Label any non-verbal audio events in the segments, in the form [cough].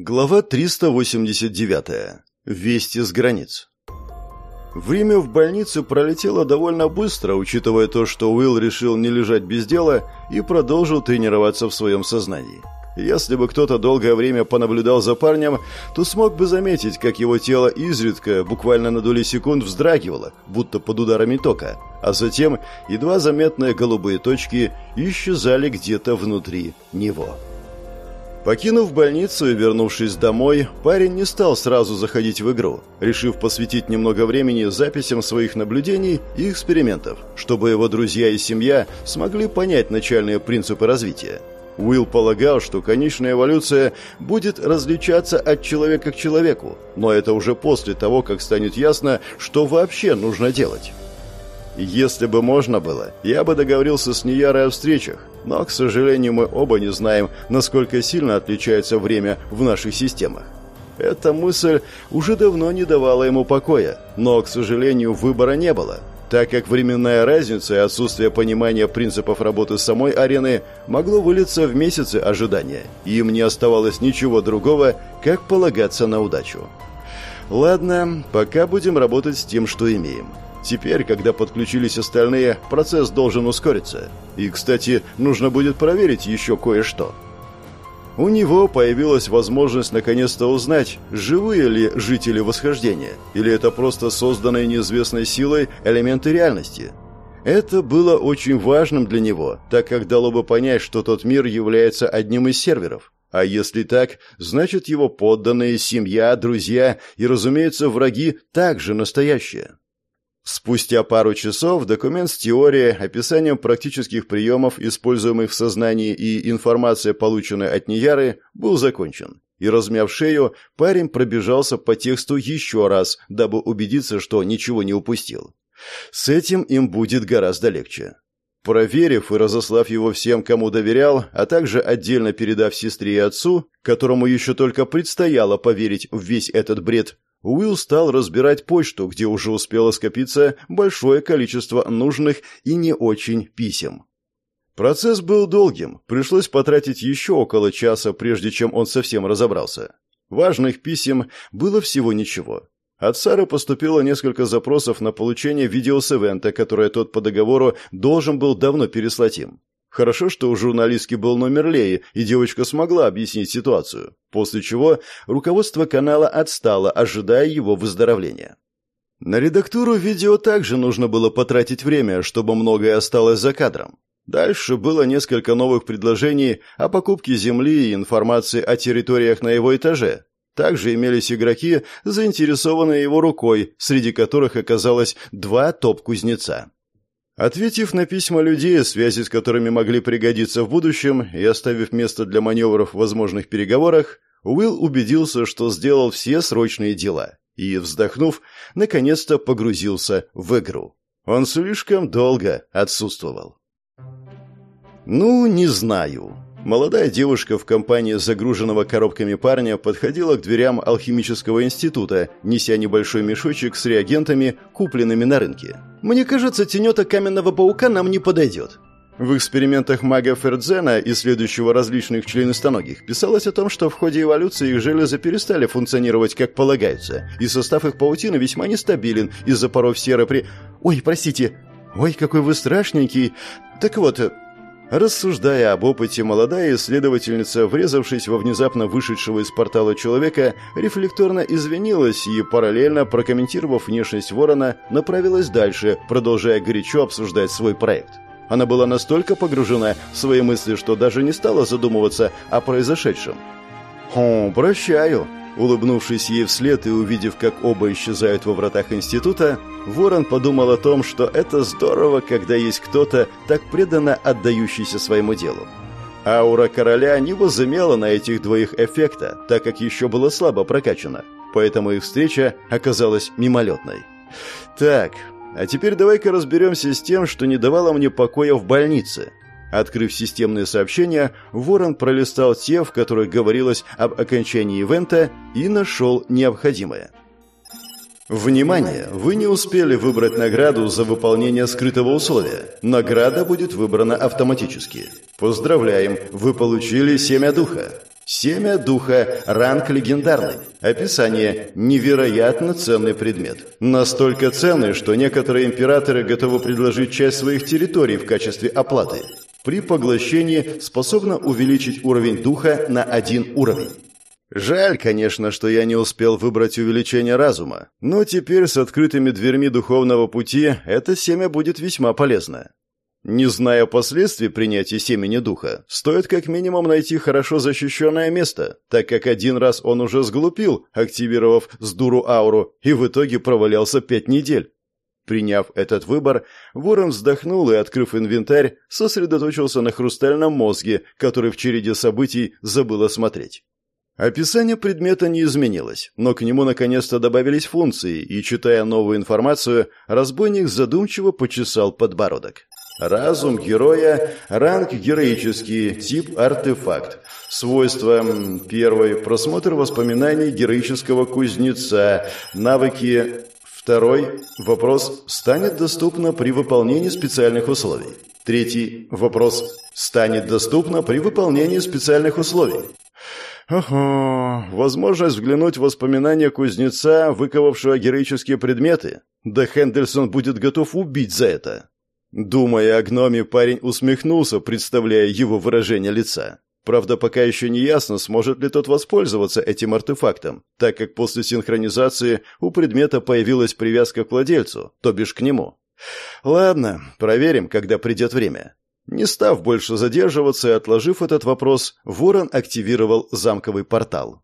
Глава 389. Вести с границ. Время в больнице пролетело довольно быстро, учитывая то, что Уилл решил не лежать без дела и продолжил тренироваться в своем сознании. Если бы кто-то долгое время понаблюдал за парнем, то смог бы заметить, как его тело изредка, буквально на доли секунд, вздрагивало, будто под ударами тока, а затем едва заметные голубые точки исчезали где-то внутри него. Покинув больницу и вернувшись домой, парень не стал сразу заходить в игру, решив посвятить немного времени записям своих наблюдений и экспериментов, чтобы его друзья и семья смогли понять начальные принципы развития. Уилл полагал, что конечная эволюция будет различаться от человека к человеку, но это уже после того, как станет ясно, что вообще нужно делать. Если бы можно было, я бы договорился с Ниярой о встречах, но, к сожалению, мы оба не знаем, насколько сильно отличается время в наших системах. Эта мысль уже давно не давала ему покоя, но, к сожалению, выбора не было, так как временная разница и отсутствие понимания принципов работы самой арены могло вылиться в месяцы ожидания, и им не оставалось ничего другого, как полагаться на удачу. Ладно, пока будем работать с тем, что имеем. Теперь, когда подключились остальные, процесс должен ускориться. И, кстати, нужно будет проверить еще кое-что. У него появилась возможность наконец-то узнать, живые ли жители восхождения, или это просто созданные неизвестной силой элементы реальности. Это было очень важным для него, так как дало бы понять, что тот мир является одним из серверов. А если так, значит его подданные, семья, друзья и, разумеется, враги также настоящие. Спустя пару часов документ с теорией, описанием практических приемов, используемых в сознании, и информация, полученная от Нияры, был закончен. И, размяв шею, парень пробежался по тексту еще раз, дабы убедиться, что ничего не упустил. С этим им будет гораздо легче. Проверив и разослав его всем, кому доверял, а также отдельно передав сестре и отцу, которому еще только предстояло поверить в весь этот бред, Уилл стал разбирать почту, где уже успело скопиться большое количество нужных и не очень писем. Процесс был долгим, пришлось потратить еще около часа, прежде чем он совсем разобрался. Важных писем было всего ничего. От Сары поступило несколько запросов на получение видео с ивента, которое тот по договору должен был давно переслать им. Хорошо, что у журналистки был номер Леи, и девочка смогла объяснить ситуацию, после чего руководство канала отстало, ожидая его выздоровления. На редактуру видео также нужно было потратить время, чтобы многое осталось за кадром. Дальше было несколько новых предложений о покупке земли и информации о территориях на его этаже. Также имелись игроки, заинтересованные его рукой, среди которых оказалось два топ-кузнеца. Ответив на письма людей, связи с которыми могли пригодиться в будущем, и оставив место для маневров в возможных переговорах, Уилл убедился, что сделал все срочные дела, и, вздохнув, наконец-то погрузился в игру. Он слишком долго отсутствовал. «Ну, не знаю», Молодая девушка в компании загруженного коробками парня подходила к дверям алхимического института, неся небольшой мешочек с реагентами, купленными на рынке. «Мне кажется, тенета каменного паука нам не подойдет». В экспериментах мага Фердзена, исследующего различных членистоногих, писалось о том, что в ходе эволюции их железы перестали функционировать как полагается, и состав их паутины весьма нестабилен из-за паров серы при... «Ой, простите! Ой, какой вы страшненький! Так вот, Рассуждая об опыте, молодая исследовательница, врезавшись во внезапно вышедшего из портала человека, рефлекторно извинилась и, параллельно прокомментировав внешность ворона, направилась дальше, продолжая горячо обсуждать свой проект. Она была настолько погружена в свои мысли, что даже не стала задумываться о произошедшем. «Хм, прощаю», Улыбнувшись ей вслед и увидев, как оба исчезают во вратах института, Ворон подумал о том, что это здорово, когда есть кто-то, так преданно отдающийся своему делу. Аура короля не возымела на этих двоих эффекта, так как еще было слабо прокачано, поэтому их встреча оказалась мимолетной. Так, а теперь давай-ка разберемся с тем, что не давало мне покоя в больнице. Открыв системные сообщения, Ворон пролистал те, в которых говорилось об окончании ивента, и нашел необходимое. Внимание! Вы не успели выбрать награду за выполнение скрытого условия. Награда будет выбрана автоматически. Поздравляем! Вы получили семя духа. Семя духа, ранг легендарный. Описание – невероятно ценный предмет. Настолько ценный, что некоторые императоры готовы предложить часть своих территорий в качестве оплаты. При поглощении способно увеличить уровень духа на один уровень. Жаль, конечно, что я не успел выбрать увеличение разума, но теперь с открытыми дверьми духовного пути это семя будет весьма полезно. Не зная последствий принятия семени духа, стоит как минимум найти хорошо защищенное место, так как один раз он уже сглупил, активировав с дуру ауру, и в итоге провалялся пять недель. Приняв этот выбор, Ворон вздохнул и, открыв инвентарь, сосредоточился на хрустальном мозге, который в череде событий забыл осмотреть. Описание предмета не изменилось, но к нему наконец-то добавились функции, и, читая новую информацию, разбойник задумчиво почесал подбородок. Разум героя, ранг героический, тип артефакт. Свойства первый просмотр воспоминаний героического кузнеца, навыки Второй вопрос станет доступно при выполнении специальных условий. Третий вопрос станет доступно при выполнении специальных условий. Ого, возможность взглянуть в воспоминания кузнеца, выковавшего героические предметы. Да Хендельсон будет готов убить за это. Думая о гноме, парень усмехнулся, представляя его выражение лица. Правда, пока еще не ясно, сможет ли тот воспользоваться этим артефактом, так как после синхронизации у предмета появилась привязка к владельцу, то бишь к нему. Ладно, проверим, когда придет время. Не став больше задерживаться и отложив этот вопрос, Ворон активировал замковый портал.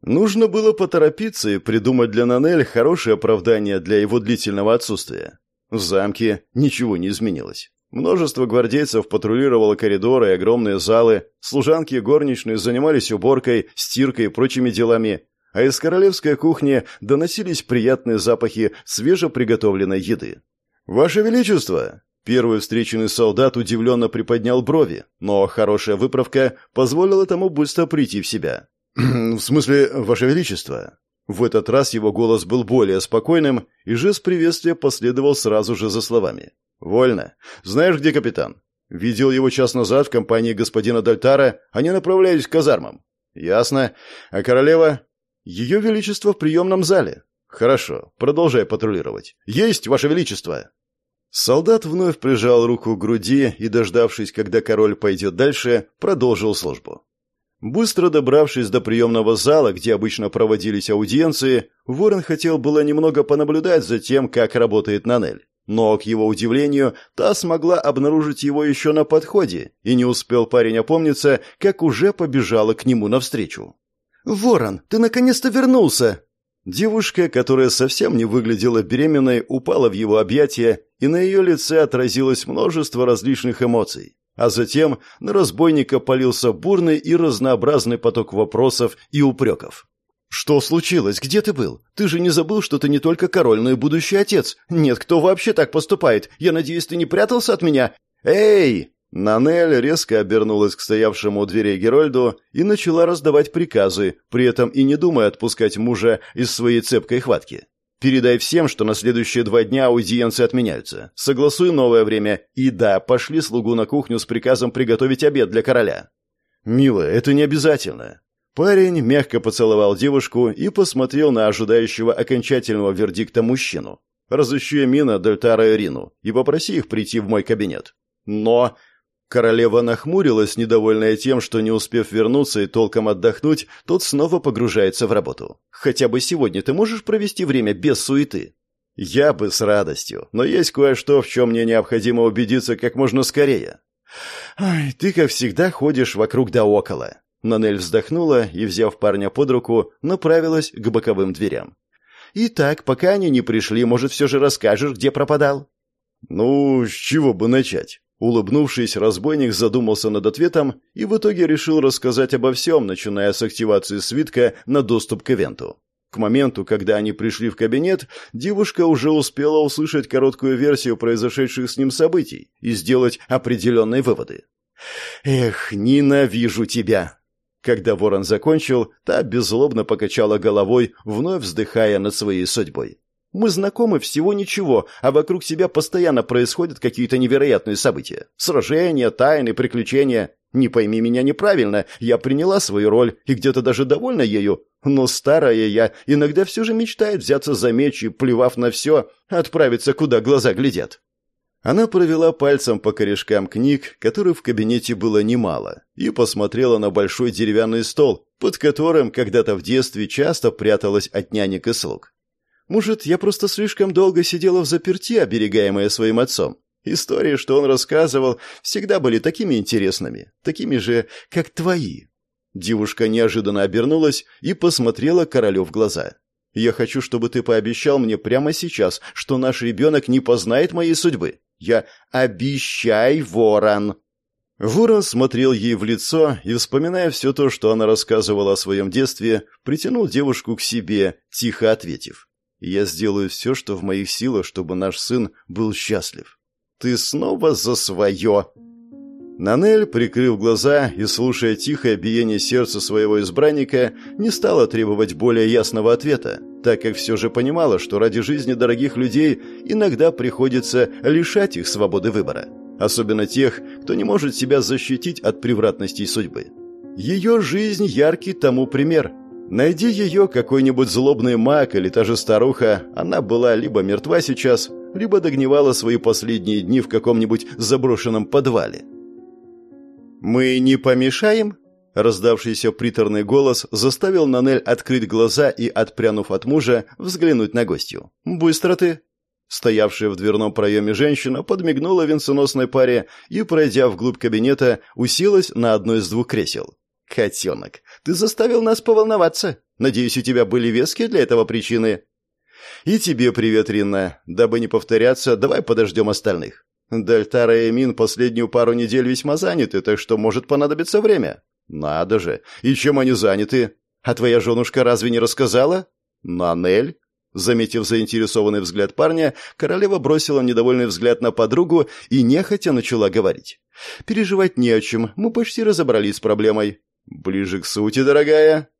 Нужно было поторопиться и придумать для Нанель хорошее оправдание для его длительного отсутствия. В замке ничего не изменилось. Множество гвардейцев патрулировало коридоры и огромные залы, служанки и горничные занимались уборкой, стиркой и прочими делами, а из королевской кухни доносились приятные запахи свежеприготовленной еды. «Ваше Величество!» Первый встреченный солдат удивленно приподнял брови, но хорошая выправка позволила тому быстро прийти в себя. «В смысле, Ваше Величество?» В этот раз его голос был более спокойным, и жест приветствия последовал сразу же за словами. «Вольно. Знаешь, где капитан?» «Видел его час назад в компании господина Дальтара. Они направлялись к казармам». «Ясно. А королева?» «Ее величество в приемном зале». «Хорошо. Продолжай патрулировать». «Есть, ваше величество!» Солдат вновь прижал руку к груди и, дождавшись, когда король пойдет дальше, продолжил службу. Быстро добравшись до приемного зала, где обычно проводились аудиенции, Ворон хотел было немного понаблюдать за тем, как работает Нанель. Но, к его удивлению, та смогла обнаружить его еще на подходе, и не успел парень опомниться, как уже побежала к нему навстречу. «Ворон, ты наконец-то вернулся!» Девушка, которая совсем не выглядела беременной, упала в его объятия, и на ее лице отразилось множество различных эмоций. А затем на разбойника полился бурный и разнообразный поток вопросов и упреков. «Что случилось? Где ты был? Ты же не забыл, что ты не только король, но и будущий отец? Нет, кто вообще так поступает? Я надеюсь, ты не прятался от меня? Эй!» Нанель резко обернулась к стоявшему у дверей Герольду и начала раздавать приказы, при этом и не думая отпускать мужа из своей цепкой хватки. Передай всем, что на следующие два дня аудиенции отменяются. Согласуй новое время. И да, пошли слугу на кухню с приказом приготовить обед для короля. Милая, это не обязательно. Парень мягко поцеловал девушку и посмотрел на ожидающего окончательного вердикта мужчину. Разыщи Мина, Дельтара и Рину и попроси их прийти в мой кабинет. Но Королева нахмурилась, недовольная тем, что не успев вернуться и толком отдохнуть, тот снова погружается в работу. «Хотя бы сегодня ты можешь провести время без суеты?» «Я бы с радостью, но есть кое-что, в чем мне необходимо убедиться как можно скорее». «Ай, ты, как всегда, ходишь вокруг да около». Нанель вздохнула и, взяв парня под руку, направилась к боковым дверям. «Итак, пока они не пришли, может, все же расскажешь, где пропадал?» «Ну, с чего бы начать?» Улыбнувшись, разбойник задумался над ответом и в итоге решил рассказать обо всем, начиная с активации свитка на доступ к ивенту. К моменту, когда они пришли в кабинет, девушка уже успела услышать короткую версию произошедших с ним событий и сделать определенные выводы. «Эх, ненавижу тебя!» Когда ворон закончил, та беззлобно покачала головой, вновь вздыхая над своей судьбой. Мы знакомы всего ничего, а вокруг себя постоянно происходят какие-то невероятные события. Сражения, тайны, приключения. Не пойми меня неправильно, я приняла свою роль и где-то даже довольна ею, но старая я иногда все же мечтает взяться за меч и, плевав на все, отправиться, куда глаза глядят. Она провела пальцем по корешкам книг, которых в кабинете было немало, и посмотрела на большой деревянный стол, под которым когда-то в детстве часто пряталась от нянек и слуг. Может, я просто слишком долго сидела в заперти, оберегаемая своим отцом? Истории, что он рассказывал, всегда были такими интересными, такими же, как твои. Девушка неожиданно обернулась и посмотрела королю в глаза. «Я хочу, чтобы ты пообещал мне прямо сейчас, что наш ребенок не познает моей судьбы. Я обещай, ворон!» Ворон смотрел ей в лицо и, вспоминая все то, что она рассказывала о своем детстве, притянул девушку к себе, тихо ответив. «Я сделаю все, что в моих силах, чтобы наш сын был счастлив. Ты снова за свое!» Нанель, прикрыв глаза и слушая тихое биение сердца своего избранника, не стала требовать более ясного ответа, так как все же понимала, что ради жизни дорогих людей иногда приходится лишать их свободы выбора, особенно тех, кто не может себя защитить от превратностей судьбы. Ее жизнь яркий тому пример. Найди ее какой-нибудь злобный маг или та же старуха, она была либо мертва сейчас, либо догнивала свои последние дни в каком-нибудь заброшенном подвале. «Мы не помешаем?» Раздавшийся приторный голос заставил Нанель открыть глаза и, отпрянув от мужа, взглянуть на гостью. «Быстро ты!» Стоявшая в дверном проеме женщина подмигнула венценосной паре и, пройдя вглубь кабинета, уселась на одно из двух кресел. «Котенок, ты заставил нас поволноваться. Надеюсь, у тебя были веские для этого причины?» «И тебе привет, Ринна. Дабы не повторяться, давай подождем остальных. Дальтара и Эмин последнюю пару недель весьма заняты, так что может понадобиться время. Надо же. И чем они заняты? А твоя женушка разве не рассказала? Нанель? Заметив заинтересованный взгляд парня, королева бросила недовольный взгляд на подругу и нехотя начала говорить. «Переживать не о чем, мы почти разобрались с проблемой». «Ближе к сути, дорогая»,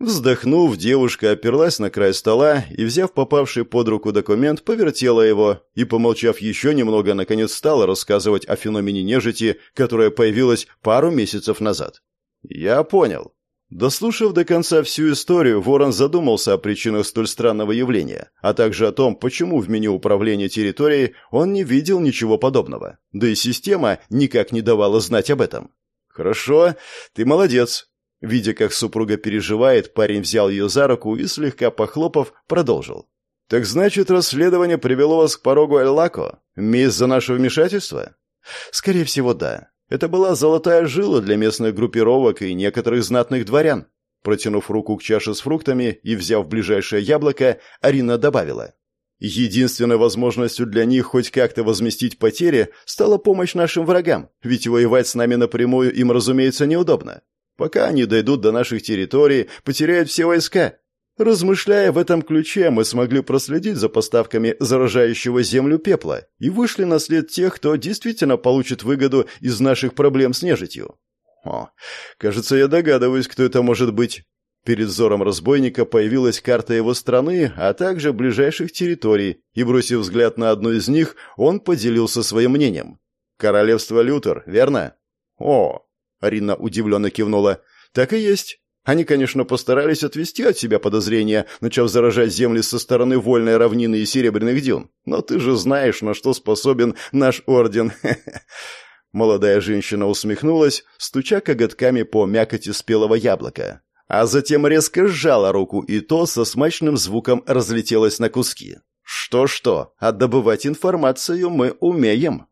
Вздохнув, девушка оперлась на край стола и, взяв попавший под руку документ, повертела его и, помолчав еще немного, наконец стала рассказывать о феномене нежити, которая появилась пару месяцев назад. «Я понял». Дослушав до конца всю историю, Ворон задумался о причинах столь странного явления, а также о том, почему в меню управления территорией он не видел ничего подобного. Да и система никак не давала знать об этом. «Хорошо, ты молодец», Видя, как супруга переживает, парень взял ее за руку и, слегка похлопав, продолжил. «Так значит, расследование привело вас к порогу Эль-Лако? Месть за наше вмешательство?» «Скорее всего, да. Это была золотая жила для местных группировок и некоторых знатных дворян». Протянув руку к чаше с фруктами и взяв ближайшее яблоко, Арина добавила. «Единственной возможностью для них хоть как-то возместить потери стала помощь нашим врагам, ведь воевать с нами напрямую им, разумеется, неудобно. Пока они дойдут до наших территорий, потеряют все войска. Размышляя в этом ключе, мы смогли проследить за поставками заражающего землю пепла и вышли на след тех, кто действительно получит выгоду из наших проблем с нежитью. О, кажется, я догадываюсь, кто это может быть. Перед взором разбойника появилась карта его страны, а также ближайших территорий, и, бросив взгляд на одну из них, он поделился своим мнением. «Королевство Лютер, верно?» «О, Арина удивленно кивнула. «Так и есть. Они, конечно, постарались отвести от себя подозрения, начав заражать земли со стороны вольной равнины и серебряных дюн. Но ты же знаешь, на что способен наш орден. [laughs] Молодая женщина усмехнулась, стуча коготками по мякоти спелого яблока. А затем резко сжала руку, и то со смачным звуком разлетелось на куски. Что-что, а добывать информацию мы умеем.